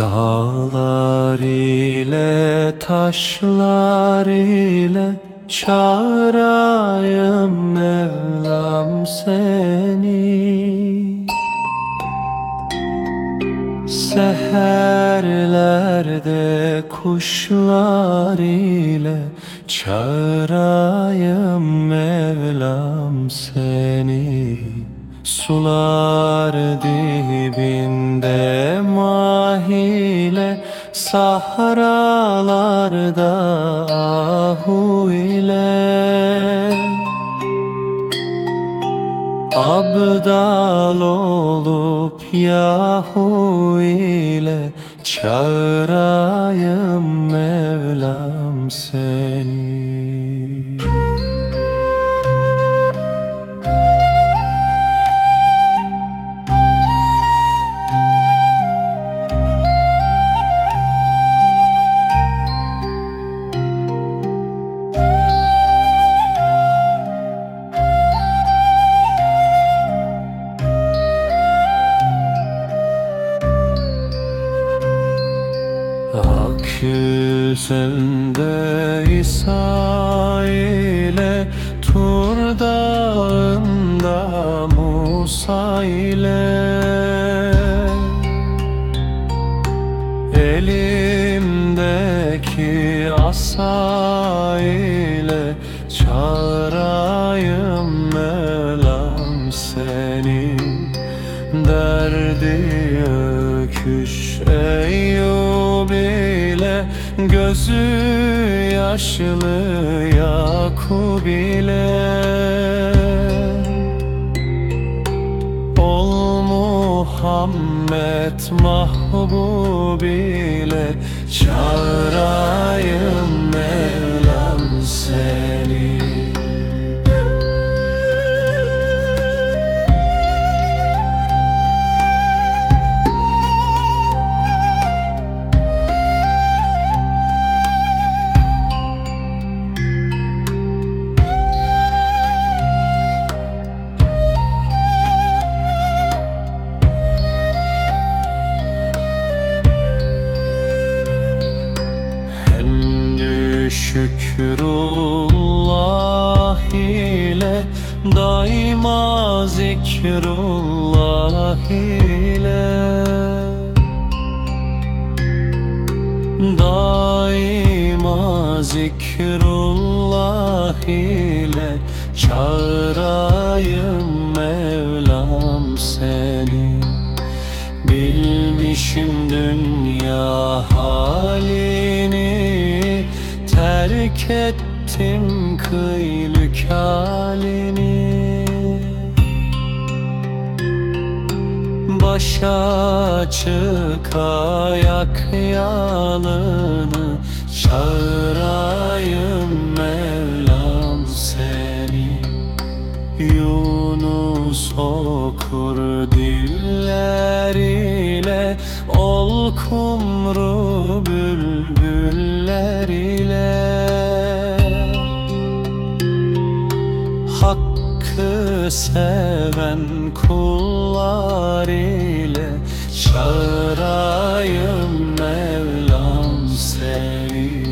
Dağlar ile taşlar ile çağırayım Mevlam seni. Seherlerde kuşlar ile çağırayım Mevlam seni Sular dibinde mahile Sahralarda ahu ile. Abdal olup yahu ile Çağırayım Mevlam seni Yüzünde İsa ile Tur dağında Musa ile Elimdeki asa ile Çağırayım Mevlam seni. Derdi öküş Eyyub Gözü yaşlı Yakub ile Ol Muhammed mahbub ile Çağırayım Mevlam şükrullah ile Daima zikrullah ile. Daima zikrullah ile Çağırayım Mevlam seni. Bilmişim dünya Terk ettim kıylük halini. Başa açık ayak yalını Çağırayım Mevlam seni. Yunus okur ile Ol kumru bülbüller ile Hakkı seven kullar ile Çağırayım Mevlam seni